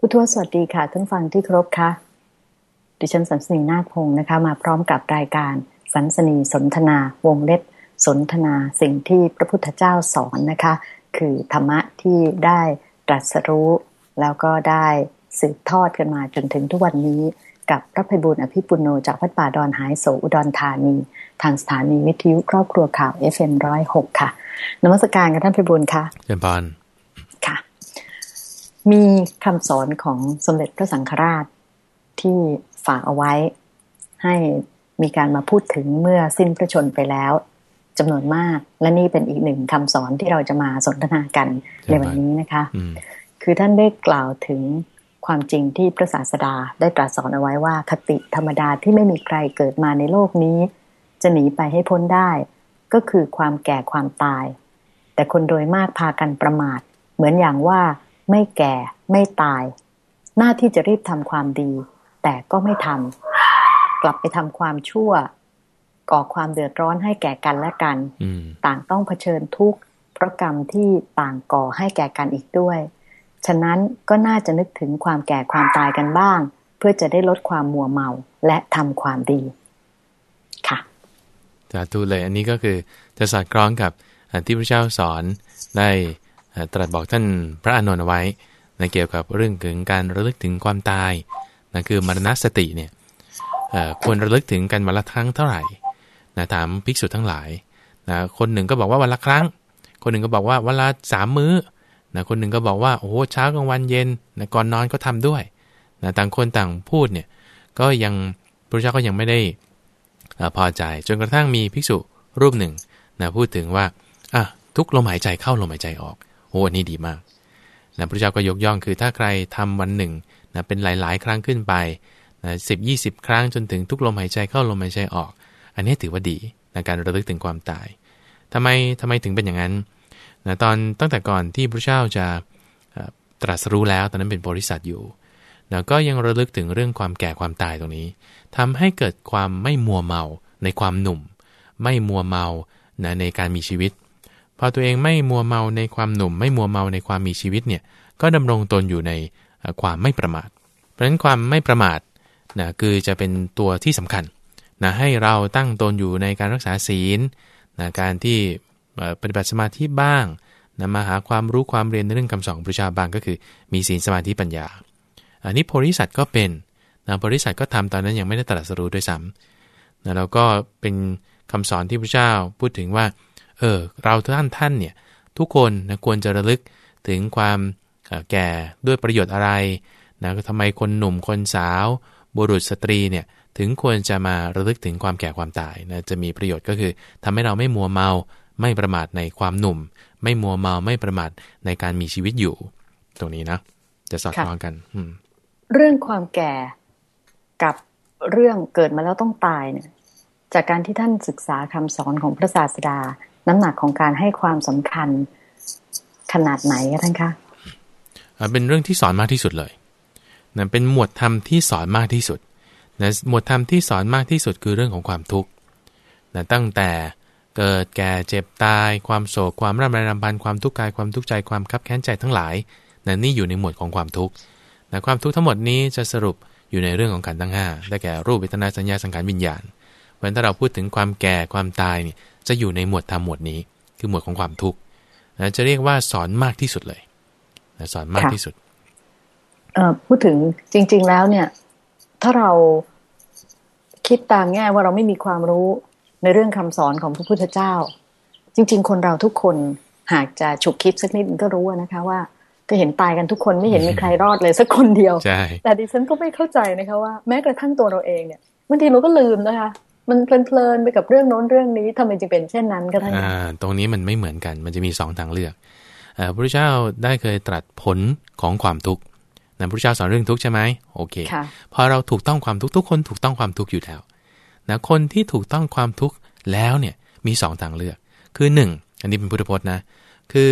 ผู้ทวสวัสดีค่ะท่านฟังที่ครบค่ะ ดิฉันสันสนีนาคพงศ์นะคะ มาพร้อมกับรายการสันสนีสนทนา วงเล็บ สนทนาสิ่งที่พระพุทธเจ้าสอนนะคะ คือธรรมะที่ได้ตรัสรู้ แล้วก็ได้สืบทอดกันมาจนถึงทุกวันนี้ กับพระภัยบุญอภิปุโนจากวัดป่าดอนหายโศอุดรธานี ทางสถานีวิทยุครอบครัวข่าว FM106 ค่ะนมัสการกับท่านภัยบุญค่ะเจริญพร มีคำสอนของสมเด็จพระสังฆราชที่ฝากเอาไว้ ให้มีการมาพูดถึงเมื่อสิ้นพระชนไปแล้วจำนวนมาก และนี่เป็นอีกหนึ่งคำสอนที่เราจะมาสนทนากันในวันนี้นะคะ คือท่านได้กล่าวถึงความจริงที่พระศาสดาได้ตรัสสอนเอาไว้ว่า คติธรรมดาที่ไม่มีใครเกิดมาในโลกนี้ จะหนีไปให้พ้นได้ ก็คือความแก่ความตาย แต่คนโดยมากพากันประมาท เหมือนอย่างว่า ไม่แก่ ไม่ตาย หน้าที่จะรีบทำความดี แต่ก็ไม่ทำกลับไปทำความชั่ว ก่อความเดือดร้อนให้แก่กันและกัน ต่างต้องเผชิญทุกข์เพราะกรรมที่ต่างก่อให้แก่กันอีกด้วย ฉะนั้นก็น่าจะนึกถึงความแก่ความตายกันบ้าง เพื่อจะได้ลดความมัวเมาและทำความดี ค่ะสาธุเลยอันนี้ก็คือจะสอดคล้องกับที่พระเจ้าสอนได้ ตรัสบอกท่านพระอานนท์เอาไว้นะเกี่ยวกับเรื่องถึงการระลึกถึงความตายนะคือมรณสติเนี่ยควรระลึกถึงกันวันละครั้งเท่าไหร่นะถามภิกษุทั้งหลายนะคนหนึ่งก็บอกว่าวันละครั้ง คนหนึ่งก็บอกว่าวันละสามมื้อนะคนหนึ่งก็บอกว่าโอ้เช้ากลางวันเย็นนะก่อนนอนก็ทำด้วยนะต่างคนต่างพูดเนี่ยก็ยังพระเจ้าก็ยังไม่ได้พอใจจนกระทั่งมีภิกษุรูปหนึ่งนะพูดถึงว่าอะทุกลมหายใจเข้าลมหายใจออก โอ้นี่ดีมากนะพระเจ้าก็ยกย่องคือถ้าใครทำวันหนึ่งนะเป็นหลาย ๆ ครั้งขึ้นไปนะสิบยีครั้งจนถึงทุกลมหายใจเข้าลมหายใจออก อันนี้ถือว่าดีในการระลึกถึงความตายทำไมทำไมถึงเป็นอย่างนั้นนะตอนตั้งแต่ก่อนที่พระเจ้าจะตรัสรู้แล้วตอนนั้นเป็นบริษัทอยู่นะก็ยังระลึกถึงเรื่องความแก่ความตายตรงนี้ทำให้เกิดความไม่มัวเมาในความหนุ่ม ไม่มัวเมานะในการมีชีวิต พอตัวเองไม่มัวเมาในความหนุ่ม ไม่มัวเมาในความมีชีวิตเนี่ยก็ดำรงตนอยู่ในความไม่ประมาท เพราะฉะนั้นความไม่ประมาทนะคือจะเป็นตัวที่สำคัญนะให้เราตั้งตนอยู่ในการรักษาศีลนะการที่ปฏิบัติสมาธิบ้างนะมาหาความรู้ความเรียนในเรื่องคำสอนพระชาบางก็คือ มีศีลสมาธิปัญญา อันนี้โพธิสัตว์ก็เป็นนะโพธิสัตว์ก็ทำตอนนั้นยังไม่ได้ตรัสรู้ด้วยซ้ำนะแล้วก็เป็นคำสอนที่พระเจ้าพูดถึงว่า เออเราท่านท่านเนี่ยทุกคนนะควรจะระลึกถึงความแก่ด้วยประโยชน์อะไรนะทำไมคนหนุ่มคนสาว บุรุษสตรีเนี่ยถึงควรจะมาระลึกถึงความแก่ความตายนะจะมีประโยชน์ก็คือทำให้เราไม่มัวเมาไม่ประมาทในความหนุ่ม ไม่มัวเมาไม่ประมาทในการมีชีวิตอยู่ ตรงนี้นะ จะสอดคล้องกันเรื่องความแก่กับเรื่องเกิดมาแล้วต้องตายเนี่ยจากการที่ท่านศึกษาคำสอนของพระศาสดา น้ำหนักของการให้ความสำคัญขนาดไหนคะท่านคะเป็นเรื่องที่สอนมากที่สุดเลยนะเป็นหมวดธรรมที่สอนมากที่สุดนะหมวดธรรมที่สอนมากที่สุดคือเรื่องของความทุกข์นะตั้งแต่เกิดแก่เจ็บตาย ความโศกความร่ำไรรำพันความทุกข์กายความทุกข์ใจความคับแค้นใจทั้งหลายนั่นนี่อยู่ในหมวดของความทุกข์นะความทุกข์ทั้งหมดนี้จะสรุปอยู่ในเรื่องของการตั้งห้าได้แก่รูปเวทนาสัญญาสังขารวิญญาณ เพราะถ้าเราพูดถึงความแก่ความตายเนี่ยจะอยู่ในหมวดธรรมหมวดนี้ คือหมวดของความทุกข์นะจะเรียกว่าสอนมากที่สุดเลยนะสอนมากที่สุดเอ่อพูดถึงจริง ๆแล้วเนี่ย ถ้าเราคิดตามแง่ว่าเราไม่มีความรู้ในเรื่องคำสอนของพระพุทธเจ้า จริง ๆ คนเราทุกคนหากจะฉุกคิดสักนิดก็รู้นะคะว่าก็เห็นตายกันทุกคนไม่เห็นมีใครรอดเลยสักคนเดียว แต่ดิฉันก็ไม่เข้าใจนะคะว่าแม้กระทั่งตัวเราเองเนี่ยบางทีเราก็ลืมนะคะ มันเพลินๆไปกับเรื่องโน้นเรื่องนี้ทำไมจึงเป็นเช่นนั้นก็ท่านตรงนี้มันไม่เหมือนกัน มันจะมีสองทางเลือกพระพุทธเจ้าได้เคยตรัสผลของความทุกข์นะพระพุทธเจ้าสอนเรื่องทุกข์ใช่ไหมโอเค พอเราถูกต้องความทุกข์ทุกคนถูกต้องความทุกข์อยู่แล้วนะคนที่ถูกต้องความทุกข์แล้วเนี่ยมีสองทางเลือก คือหนึ่งอันนี้เป็นพุทธพจน์นะ คือ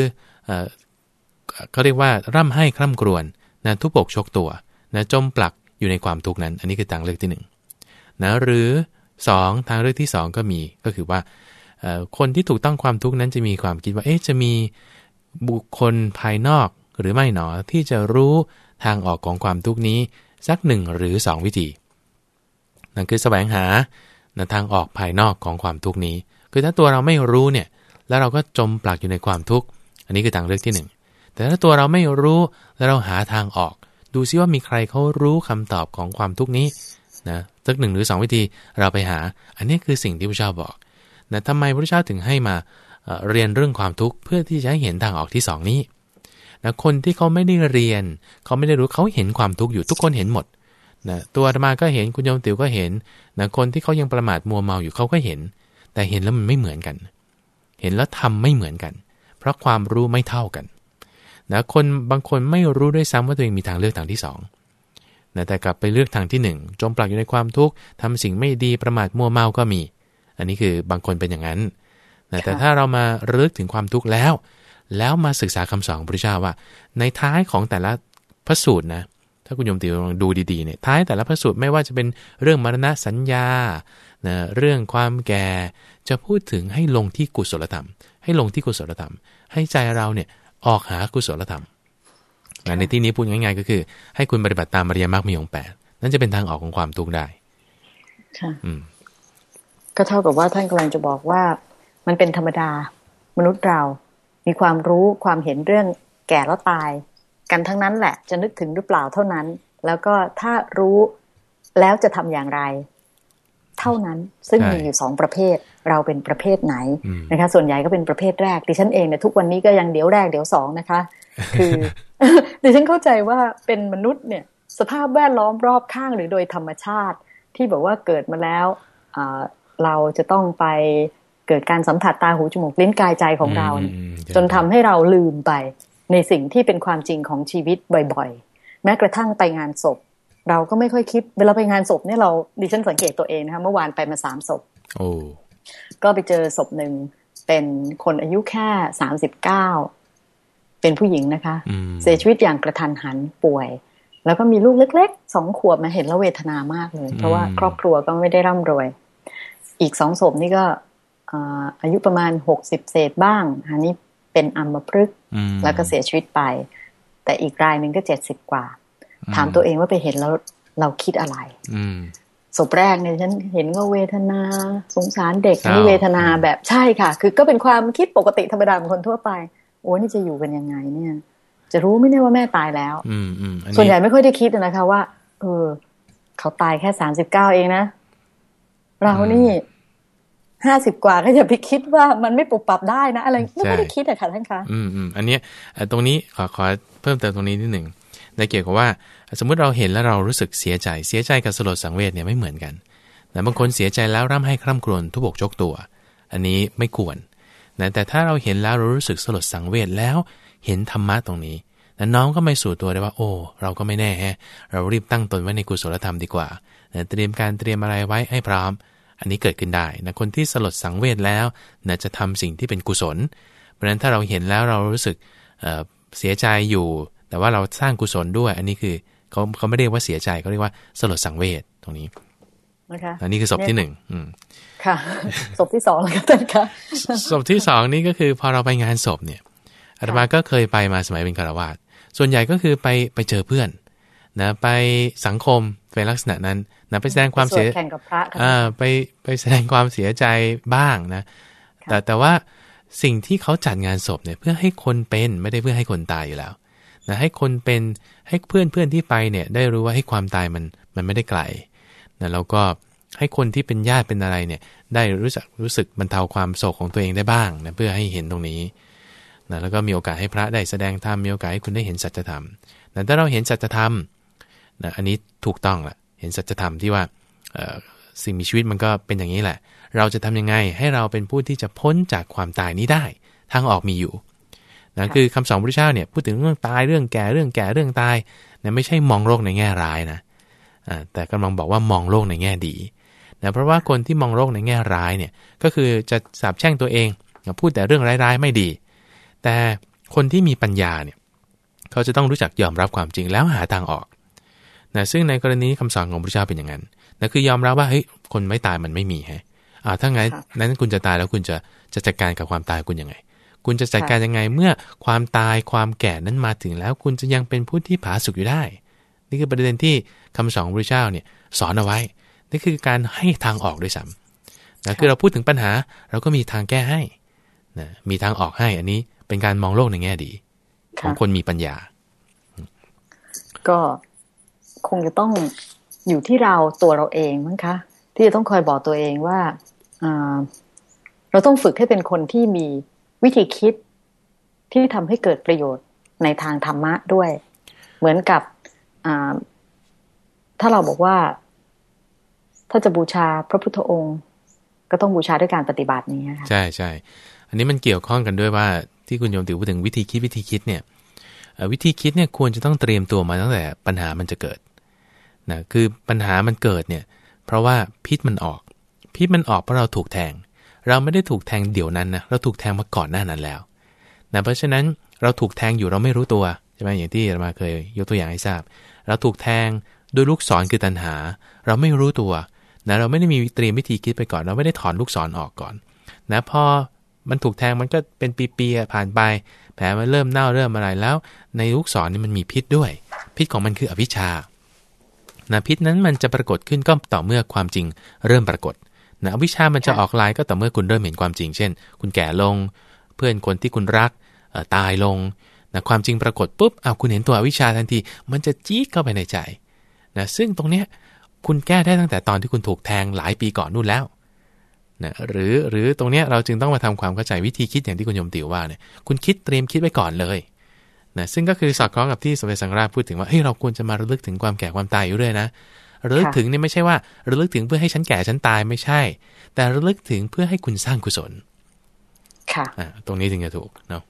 เขาเรียกว่าร่ำให้คร่ำกรวนนะทุบอกชกตัวนะจมปลักอยู่ในความทุกข์นั้น อันนี้คือทางเลือกที่1นนะหรือ 2 ทางเลือกที่ 2 ก็มีก็คือว่าคนที่ถูกต้องความทุกข์นั้นจะมีความคิดว่าเอ๊ะจะมีบุคคลภายนอกหรือไม่หนอที่จะรู้ทางออกของความทุกข์นี้สักหนึ่งหรือสองวิธีนั่นคือแสวงหาทางออกภายนอกของความทุกข์นี้ คือถ้าตัวเราไม่รู้เนี่ยแล้วเราก็จมปลักอยู่ในความทุกข์อันนี้คือทางเลือกที่ 1 แต่ถ้าตัวเราไม่รู้แล้วเราหาทางออก ดูซิว่ามีใครเขารู้คำตอบของความทุกข์นี้ นะสักหนึ่งหรือ 2 วิธีเราไปหา อันนี้คือสิ่งที่พระเจ้าบอกนะทำไมพระเจ้าถึงให้มาเรียนเรื่องความทุกข์เพื่อที่จะให้เห็นทางออกที่ 2 นี้นะคนที่เขาไม่ได้เรียน เขาไม่ได้รู้เขาเห็นความทุกข์อยู่ทุกคนเห็นหมดนะตัวธรรมาก็เห็นคุณโยมติ๋วก็เห็นนะคนที่เขายังประมาทมัวเมาอยู่เขาก็เห็น แต่เห็นแล้วมันไม่เหมือนกัน เห็นแล้วทำไม่เหมือนกัน เพราะความรู้ไม่เท่ากันนะคนบางคนไม่รู้ด้วยซ้ำว่าตัวเองมีทางเลือกทางที่2 นะแต่กลับไปเลือกทางที่ 1 จมปลักอยู่ในความทุกข์ทำสิ่งไม่ดีประมาทมัวเมาก็มี อันนี้คือบางคนเป็นอย่างนั้นนะแต่ถ้าเรามาระลึกถึงความทุกข์แล้ว แล้วมาศึกษาคำสอนของพระเจ้าว่า ในท้ายของแต่ละพระสูตรนะถ้าคุณโยมติลองดูดีๆเนี่ยท้ายแต่ละพระสูตรไม่ว่าจะเป็นเรื่องมรณะสัญญานะเรื่องความแก่จะพูดถึงให้ลงที่กุศลธรรม ให้ลงที่กุศลธรรม ให้ใจเราเนี่ยออกหากุศลธรรม ในที่นี้พูดง่ายๆ ก็คือ ให้คุณปฏิบัติตามมรรยามรรคมีองแปดนั่นจะเป็นทางออกของความทุกข์ได้ ค่ะก็เท่ากับว่าท่านกำลังจะบอกว่า มันเป็นธรรมดา มนุษย์เรา มีความรู้ความเห็นเรื่องแก่แล้วตาย กันทั้งนั้นแหละ จะนึกถึงหรือเปล่าเท่านั้น แล้วก็ถ้ารู้แล้วจะทำอย่างไรเท่านั้น ซึ่งมีอยู่สองประเภท เราเป็นประเภทไหนนะคะ ส่วนใหญ่ก็เป็นประเภทแรกดิฉันเองเนี่ยทุกวันนี้ก็ยังเดี๋ยวแรกเดี๋ยวสองนะคะ คือดิฉันเข้าใจว่าเป็นมนุษย์เนี่ย สภาพแวดล้อมรอบข้างหรือโดยธรรมชาติ ที่บอกว่าเกิดมาแล้วเราจะต้องไปเกิดการสัมผัสตาหูจมูกลิ้นกายใจของเรา จนทำให้เราลืมไปในสิ่งที่เป็นความจริงของชีวิตบ่อยๆ แม้กระทั่งไปงานศพ เราก็ไม่ค่อยคิดเวลาไปงานศพเนี่ยเราดิฉันสังเกตตัวเองนะคะเมื่อวานไปมาสามศพโอ้ก็ไปเจอศพหนึ่งเป็นคนอายุแค่สามสิบเก้าเป็นผู้หญิงนะคะ เสียชีวิตอย่างกระทันหันป่วย แล้วก็มีลูกเล็กๆสองขวบมาเห็นแล้วเวทนามากเลย เพราะว่าครอบครัวก็ไม่ได้ร่ำรวย อีกสองศพนี่ก็อายุประมาณหกสิบเศษบ้างอันนี้เป็นอัมพฤกษ์แล้วก็เสียชีวิตไป แต่อีกรายหนึ่งก็เจ็ดสิบกว่า ถามตัวเองว่าไปเห็นแล้วเราคิดอะไรศพแรกเนี่ยฉันเห็นว่าเวทนา สงสารเด็กนี่เวทนาแบบใช่ค่ะ คือก็เป็นความคิดปกติธรรมดาของคนทั่วไป โอ้นี่จะอยู่กันยังไงเนี่ย จะรู้ไม่แน่ว่าแม่ตายแล้วส่วนใหญ่ไม่ค่อยได้คิดนะคะว่า เออ เขาตายแค่สามสิบเก้าเองนะ เรานี่ห้าสิบกว่าก็อย่าไปคิดว่ามันไม่ปรับปรับได้นะ อะไรไม่ได้คิดอะค่ะท่านคะ อืมอืมอันนี้ตรงนี้ขอขอเพิ่มเติมตรงนี้นิดหนึ่ง ในเกี่ยวกับว่า สมมุติเราเห็นแล้วเรารู้สึกเสียใจ เสียใจกับสลดสังเวชเนี่ยไม่เหมือนกันแต่บางคนเสียใจแล้วร่ำให้คร่ำครวญทุบกจกตัว อันนี้ไม่ควรนะแต่ถ้าเราเห็นแล้วเรารู้สึกสลดสังเวชแล้วเห็นธรรมะตรงนี้แต่น้องก็ไม่สู่ตัวได้ว่า โอ้ เราก็ไม่แน่ฮะเรารีบตั้งตนไว้ในกุศลธรรมดีกว่าเตรียมการเตรียมอะไรไว้ให้พร้อม อันนี้เกิดขึ้นได้นะคนที่สลดสังเวชแล้วนะจะทำสิ่งที่เป็นกุศล เพราะฉะนั้นถ้าเราเห็นแล้วเรารู้สึกเเสียใจอยู่ แต่ว่าเราสร้างกุศลด้วย อันนี้คือเขาเขาไม่เรียกว่าเสียใจเขาเรียกว่าสลดสังเวชตรงนี้นะคะอันนี้คือศพที่หนึ่งค่ะศพที่สองแล้วกันค่ะศพที่สองนี่ก็คือพอเราไปงานศพเนี่ยอาตมาก็เคยไปมาสมัยเป็นคารวาสส่วนใหญ่ก็คือไปไปเจอเพื่อนนะไปสังคมเป็นลักษณะนั้นนะไปแสดงความเสียอ่าไปไปแสดงความเสียใจบ้างนะ แต่แต่ว่าสิ่งที่เขาจัดงานศพเนี่ยเพื่อให้คนเป็นไม่ได้เพื่อให้คนตายอยู่แล้ว นะให้คนเป็นให้เพื่อนเพื่อนที่ไปเนี่ยได้รู้ว่าให้ความตายมันมันไม่ได้ไกลนะแล้วก็ให้คนที่เป็นญาติเป็นอะไรเนี่ยได้รู้สึกรู้สึกบรรเทาความโศกของตัวเองได้บ้างนะเพื่อให้เห็นตรงนี้นะแล้วก็มีโอกาสให้พระได้แสดงธรรมมีโอกาสให้คุณได้เห็นสัจธรรมแต่ถ้าเราเห็นสัจธรรมนะอันนี้ถูกต้องแหละเห็นสัจธรรมที่ว่าสิ่งมีชีวิตมันก็เป็นอย่างนี้แหละ เราจะทำยังไงให้เราเป็นผู้ที่จะพ้นจากความตายนี้ได้ ทางออกมีอยู่ นะคือคำสอนพระเจ้าเนี่ยพูดถึงเรื่องตายเรื่องแก่เรื่องแก่เรื่องตายนะไม่ใช่มองโลกในแง่ร้ายนะแต่กำลังบอกว่ามองโลกในแง่ดีนะเพราะว่าคนที่มองโลกในแง่ร้ายเนี่ยก็คือจะสาบแช่งตัวเองพูดแต่เรื่องร้ายๆไม่ดี แต่คนที่มีปัญญาเนี่ยเขาจะต้องรู้จักยอมรับความจริงแล้วหาทางออกนะซึ่งในกรณีคำสอนของพระเจ้าเป็นอย่างนั้นนะคือยอมรับว่าเฮ้ยคนไม่ตายมันไม่มีฮะอ่าถ้างั้นนั้นคุณจะตายแล้วคุณจะจะจัดการกับความตายคุณยังไง คุณจะจัดการยังไงเมื่อความตายความแก่นั้นมาถึงแล้ว คุณจะยังเป็นผู้ที่ผาสุกอยู่ได้ นี่คือประเด็นที่คำสอนพระเจ้าเนี่ยสอนเอาไว้ นี่คือการให้ทางออกด้วยซ้ำนะคือเราพูดถึงปัญหา เราก็มีทางแก้ให้นะมีทางออกให้อันนี้เป็นการมองโลกในแง่ดี ของคนมีปัญญา ก็คงจะต้องอยู่ที่เราตัวเราเองมั้งคะ ที่จะต้องคอยบอกตัวเองว่าเราต้องฝึกให้เป็นคนที่มี วิธีคิดที่ทำให้เกิดประโยชน์ในทางธรรมะด้วย เหมือนกับถ้าเราบอกว่า ถ้าจะบูชาพระพุทธองค์ ก็ต้องบูชาด้วยการปฏิบัตินี้ค่ะใช่ใช่อันนี้มันเกี่ยวข้องกันด้วยว่าที่คุณโยมติวพูดถึงวิธีคิดวิธีคิดเนี่ยวิธีคิดเนี่ยควรจะต้องเตรียมตัวมาตั้งแต่ปัญหามันจะเกิดนะคือปัญหามันเกิดเนี่ย เพราะว่าพิษมันออก พิษมันออกเพราะเราถูกแทง เราไม่ได้ถูกแทงเดี๋ยวนั้นนะเราถูกแทงมาก่อนหน้านั้นแล้วนะเพราะฉะนั้นเราถูกแทงอยู่เราไม่รู้ตัวใช่ไหมอย่างที่เรามาเคยยกตัวอย่างให้ทราบ เราถูกแทงโดยลูกศรคือตัณหา เราไม่รู้ตัวนะเราไม่ได้มีเตรียมวิธีคิดไปก่อน เราไม่ได้ถอนลูกศรอออกก่อนนะพอมันถูกแทงมันก็เป็นปีๆผ่านไป แผลมันเริ่มเน่าเริ่มอะไรแล้ว ในลูกศรนี่มันมีพิษด้วย พิษของมันคืออวิชชานะพิษนั้นมันจะปรากฏขึ้นก็ต่อเมื่อความจริงเริ่มปรากฏ นะอวิชชามันจะออกลายก็ต่อเมื่อคุณเริ่มเห็นความจริง เช่น คุณแก่ลง เพื่อนคนที่คุณรักตายลงนะความจริงปรากฏปุ๊บเอาคุณเห็นตัวอวิชชาทันที มันจะจี๊ดเข้าไปในใจนะซึ่งตรงเนี้ยคุณแก้ได้ตั้งแต่ตอนที่คุณถูกแทงหลายปีก่อนนู่นแล้วนะหรือหรือตรงเนี้ยเราจึงต้องมาทำความเข้าใจวิธีคิดอย่างที่คุณโยมติวว่าเนี่ยคุณคิดเตรียมคิดไว้ก่อนเลยนะซึ่งก็คือสอดคล้องกับที่สมเด็จสังฆราชพูดถึงว่าเฮ้ยเราควรจะมาระลึกถึงความแก่ความตายอยู่เรื่อยนะ ระลึกถึงเนี่ยไม่ใช่ว่าระลึกถึงเพื่อให้ฉันแก่ฉันตายไม่ใช่ แต่ระลึกถึงเพื่อให้คุณสร้างกุศล ค่ะอ่าตรงนี้ถึงจะถูกเนาะ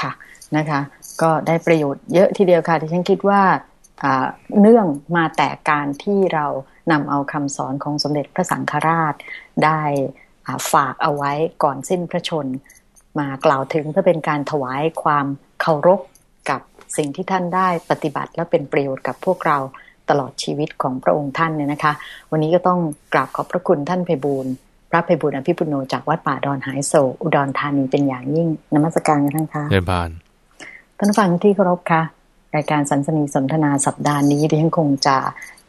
ค่ะนะคะ ก็ได้ประโยชน์เยอะทีเดียวค่ะที่ฉันคิดว่าเนื่องมาแต่การที่เรานำเอาคำสอนของสมเด็จพระสังฆราชได้ฝากเอาไว้ก่อนสิ้นพระชน มากล่าวถึงเพื่อเป็นการถวายความเคารพกับสิ่งที่ท่านได้ปฏิบัติและเป็นประโยชน์กับพวกเรา ตลอดชีวิตของพระองค์ท่านเนี่ยนะคะ วันนี้ก็ต้องกราบขอบพระคุณท่านเพบูลพระเพบูลอภิปุโนจากวัดป่าดอนหายโศอุดรธานีเป็นอย่างยิ่งนมัสการกันทั้งค่ะเรียนบานท่านฟังที่เคารพค่ะรายการสันสนีสนทนาสัปดาห์นี้ดิฉันคงจะ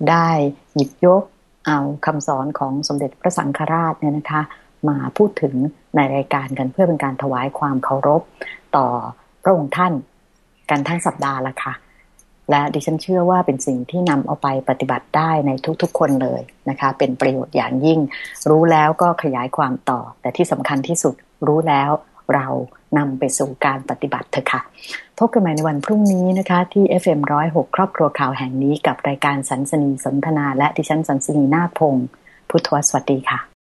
ได้หยิบยกเอาคำสอนของสมเด็จพระสังฆราชเนี่ยนะคะ มาพูดถึงในรายการกันเพื่อเป็นการถวายความเคารพต่อพระองค์ท่านกันทั้งสัปดาห์ละค่ะ และดิฉันเชื่อว่าเป็นสิ่งที่นำเอาไปปฏิบัติได้ในทุกๆ คนเลยนะคะ เป็นประโยชน์อย่างยิ่ง รู้แล้วก็ขยายความต่อ แต่ที่สำคัญที่สุดรู้แล้วเรานำไปสู่การปฏิบัติเถอะค่ะ พบกันใหม่ในวันพรุ่งนี้นะคะ ที่ FM106 ครอบครัวข่าวแห่งนี้กับรายการสันสนีสนทนา และดิฉันสันสนีนาคพงศ์พุทธวสวัสดีค่ะ